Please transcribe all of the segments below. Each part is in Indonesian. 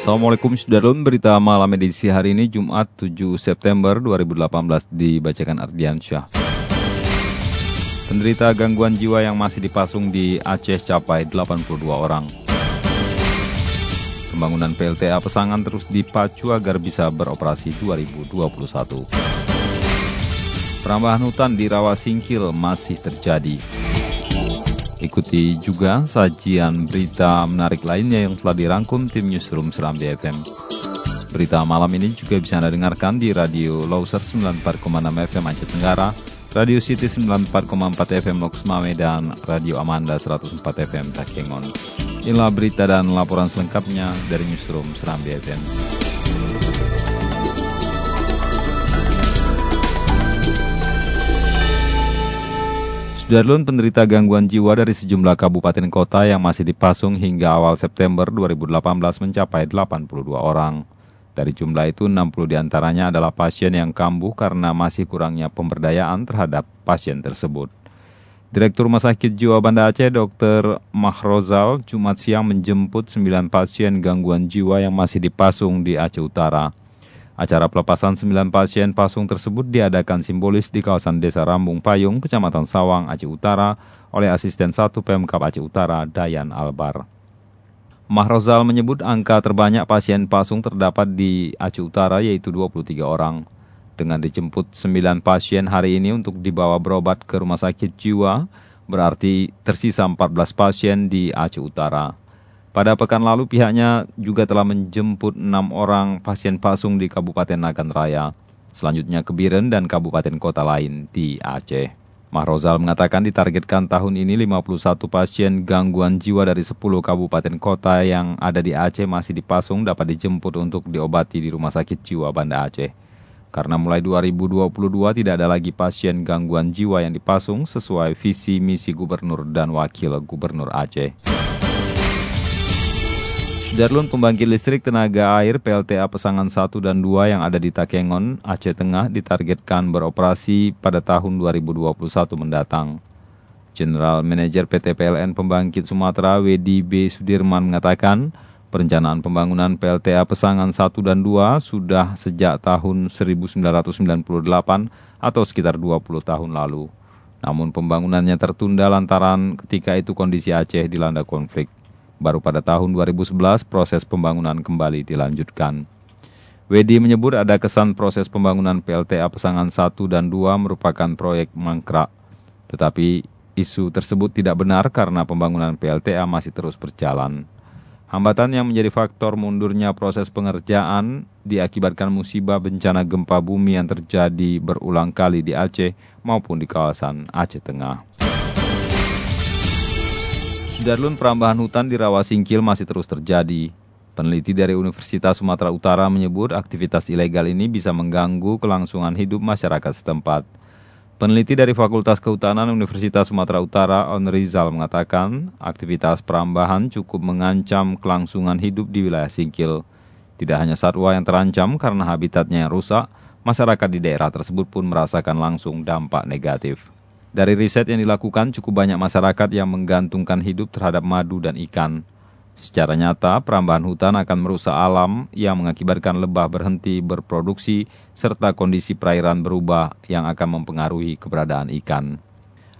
Assalamualaikum Sudarlun, berita malam edisi hari ini Jumat 7 September 2018 dibacakan Ardiansyah. Penderita gangguan jiwa yang masih dipasung di Aceh capai 82 orang. Pembangunan PLTA Pesangan terus dipacu agar bisa beroperasi 2021. Perambahan hutan di Rawa Singkil masih terjadi. Ikuti juga sajian berita menarik lainnya yang telah dirangkum tim Newsroom Seram BFM. Berita malam ini juga bisa Anda dengarkan di Radio Loser 94,6 FM Aceh Tenggara, Radio City 94,4 FM Loks Mame, dan Radio Amanda 104 FM Takengon. Inilah berita dan laporan selengkapnya dari Newsroom Seram BFM. Sudarlun penderita gangguan jiwa dari sejumlah kabupaten kota yang masih dipasung hingga awal September 2018 mencapai 82 orang. Dari jumlah itu, 60 di antaranya adalah pasien yang kambuh karena masih kurangnya pemberdayaan terhadap pasien tersebut. Direktur Rumah Sakit Jiwa Banda Aceh, Dr. Mahrozal, Jumat siang menjemput 9 pasien gangguan jiwa yang masih dipasung di Aceh Utara. Acara pelepasan 9 pasien pasung tersebut diadakan simbolis di kawasan Desa Rambung Payung, Kecamatan Sawang, Aceh Utara, oleh asisten 1 Pemkap Aceh Utara, Dayan Albar. Mahrozal menyebut angka terbanyak pasien pasung terdapat di Aceh Utara yaitu 23 orang. Dengan dijemput 9 pasien hari ini untuk dibawa berobat ke rumah sakit jiwa, berarti tersisa 14 pasien di Aceh Utara. Pada pekan lalu pihaknya juga telah menjemput enam orang pasien pasung di Kabupaten Nagan Raya. Selanjutnya ke Biren dan kabupaten kota lain di Aceh. Mahrozal mengatakan ditargetkan tahun ini 51 pasien gangguan jiwa dari 10 kabupaten kota yang ada di Aceh masih dipasung dapat dijemput untuk diobati di Rumah Sakit Jiwa Banda Aceh. Karena mulai 2022 tidak ada lagi pasien gangguan jiwa yang dipasung sesuai visi misi gubernur dan wakil gubernur Aceh. Sudarlun pembangkit listrik tenaga air PLTA Pesangan 1 dan 2 yang ada di Takengon, Aceh Tengah ditargetkan beroperasi pada tahun 2021 mendatang. General Manager PT PLN Pembangkit Sumatera Wedi B. Sudirman mengatakan, perencanaan pembangunan PLTA Pesangan 1 dan 2 sudah sejak tahun 1998 atau sekitar 20 tahun lalu. Namun pembangunannya tertunda lantaran ketika itu kondisi Aceh dilanda konflik. Baru pada tahun 2011 proses pembangunan kembali dilanjutkan. Wedi menyebut ada kesan proses pembangunan PLTA Pesangan 1 dan 2 merupakan proyek mangkrak. Tetapi isu tersebut tidak benar karena pembangunan PLTA masih terus berjalan. Hambatan yang menjadi faktor mundurnya proses pengerjaan diakibatkan musibah bencana gempa bumi yang terjadi berulang kali di Aceh maupun di kawasan Aceh Tengah. Sudarlun perambahan hutan di Rawa Singkil masih terus terjadi. Peneliti dari Universitas Sumatera Utara menyebut aktivitas ilegal ini bisa mengganggu kelangsungan hidup masyarakat setempat. Peneliti dari Fakultas Kehutanan Universitas Sumatera Utara, On Rizal, mengatakan aktivitas perambahan cukup mengancam kelangsungan hidup di wilayah Singkil. Tidak hanya satwa yang terancam karena habitatnya yang rusak, masyarakat di daerah tersebut pun merasakan langsung dampak negatif. Dari riset yang dilakukan, cukup banyak masyarakat yang menggantungkan hidup terhadap madu dan ikan. Secara nyata, perambahan hutan akan merusak alam yang mengakibatkan lebah berhenti berproduksi serta kondisi perairan berubah yang akan mempengaruhi keberadaan ikan.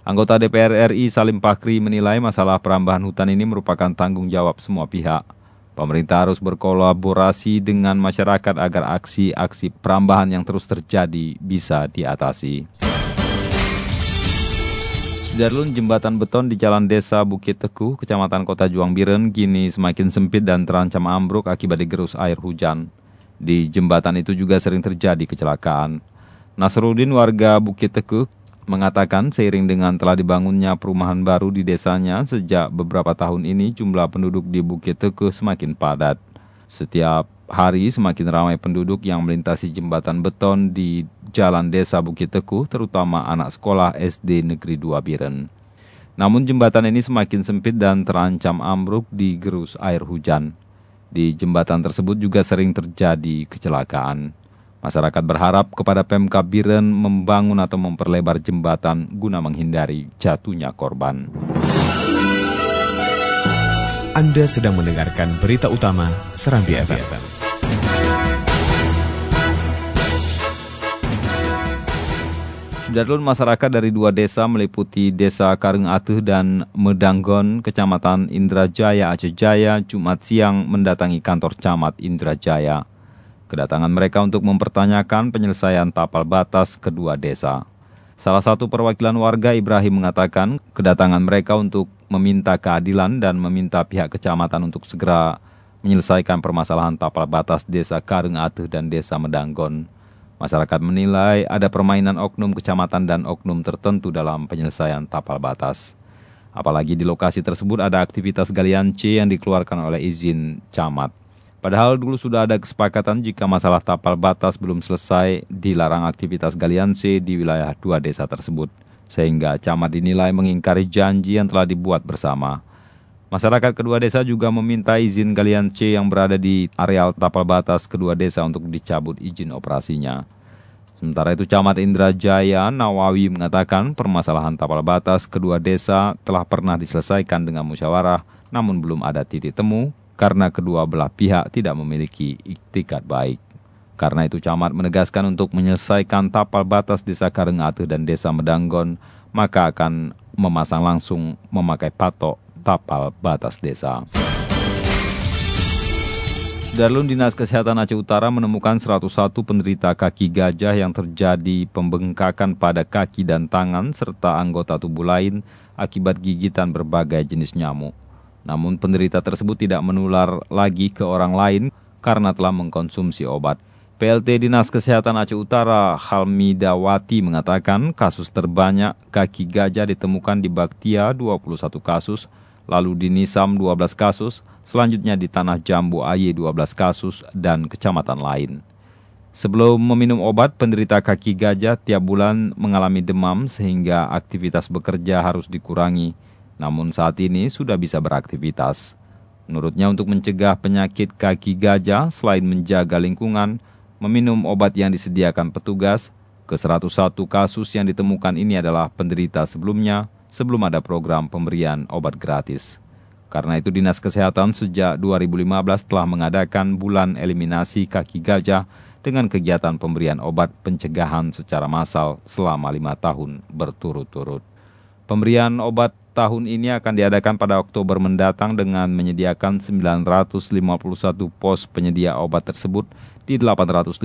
Anggota DPR RI Salim Pakri menilai masalah perambahan hutan ini merupakan tanggung jawab semua pihak. Pemerintah harus berkolaborasi dengan masyarakat agar aksi-aksi perambahan yang terus terjadi bisa diatasi. Sudarlun jembatan beton di jalan desa Bukit Teguh, kecamatan kota Juang Biren, kini semakin sempit dan terancam ambruk akibat digerus air hujan. Di jembatan itu juga sering terjadi kecelakaan. Nasruddin warga Bukit Teguh mengatakan seiring dengan telah dibangunnya perumahan baru di desanya sejak beberapa tahun ini jumlah penduduk di Bukit Teke semakin padat. Setiap hari semakin ramai penduduk yang melintasi jembatan beton di jalan desa Bukit Teku, terutama anak sekolah SD Negeri 2 Biren. Namun jembatan ini semakin sempit dan terancam ambruk di gerus air hujan. Di jembatan tersebut juga sering terjadi kecelakaan. Masyarakat berharap kepada Pemkab Biren membangun atau memperlebar jembatan guna menghindari jatuhnya korban. Anda sedang mendengarkan berita utama Serambi FM. Sudarlun masyarakat dari dua desa meliputi Desa Kareng Atuh dan Medanggon, Kecamatan Indrajaya, Aceh Jaya, Jumat siang mendatangi kantor camat Indrajaya. Kedatangan mereka untuk mempertanyakan penyelesaian tapal batas kedua desa. Salah satu perwakilan warga Ibrahim mengatakan kedatangan mereka untuk meminta keadilan dan meminta pihak kecamatan untuk segera menyelesaikan permasalahan tapal batas desa Kareng Atuh dan desa Medanggon. Masyarakat menilai ada permainan oknum kecamatan dan oknum tertentu dalam penyelesaian tapal batas. Apalagi di lokasi tersebut ada aktivitas galian C yang dikeluarkan oleh izin camat. Padahal dulu sudah ada kesepakatan jika masalah tapal batas belum selesai dilarang aktivitas galian C di wilayah dua desa tersebut. Sehingga camat dinilai mengingkari janji yang telah dibuat bersama. Masyarakat kedua desa juga meminta izin galian C yang berada di areal tapal batas kedua desa untuk dicabut izin operasinya. Sementara itu Camat Indrajaya Nawawi mengatakan permasalahan tapal batas kedua desa telah pernah diselesaikan dengan musyawarah namun belum ada titik temu karena kedua belah pihak tidak memiliki iktikat baik. Karena itu camat menegaskan untuk menyelesaikan tapal batas desa Karengate dan desa Medanggon, maka akan memasang langsung memakai patok tapal batas desa. Darlun Dinas Kesehatan Aceh Utara menemukan 101 penderita kaki gajah yang terjadi pembengkakan pada kaki dan tangan serta anggota tubuh lain akibat gigitan berbagai jenis nyamuk. Namun penderita tersebut tidak menular lagi ke orang lain karena telah mengkonsumsi obat. PLT Dinas Kesehatan Aceh Utara Halmidawati mengatakan kasus terbanyak kaki gajah ditemukan di Baktia 21 kasus, lalu di Nisam 12 kasus, selanjutnya di Tanah Jambu Aye 12 kasus, dan kecamatan lain. Sebelum meminum obat, penderita kaki gajah tiap bulan mengalami demam sehingga aktivitas bekerja harus dikurangi namun saat ini sudah bisa beraktivitas. Menurutnya untuk mencegah penyakit kaki gajah selain menjaga lingkungan, meminum obat yang disediakan petugas, ke 101 kasus yang ditemukan ini adalah penderita sebelumnya sebelum ada program pemberian obat gratis. Karena itu Dinas Kesehatan sejak 2015 telah mengadakan bulan eliminasi kaki gajah dengan kegiatan pemberian obat pencegahan secara massal selama lima tahun berturut-turut. Pemberian obat tahun ini akan diadakan pada Oktober mendatang dengan menyediakan 951 pos penyedia obat tersebut di 852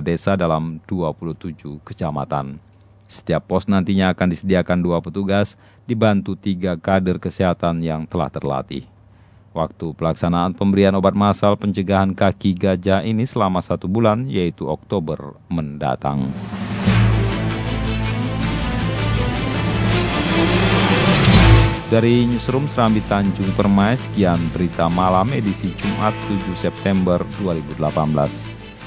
desa dalam 27 kecamatan. Setiap pos nantinya akan disediakan dua petugas, dibantu tiga kader kesehatan yang telah terlatih. Waktu pelaksanaan pemberian obat massal pencegahan kaki gajah ini selama satu bulan, yaitu Oktober mendatang. Dari Newsroom Serambi Tanjung Permai, sekian berita malam edisi Jumat 7 September 2018.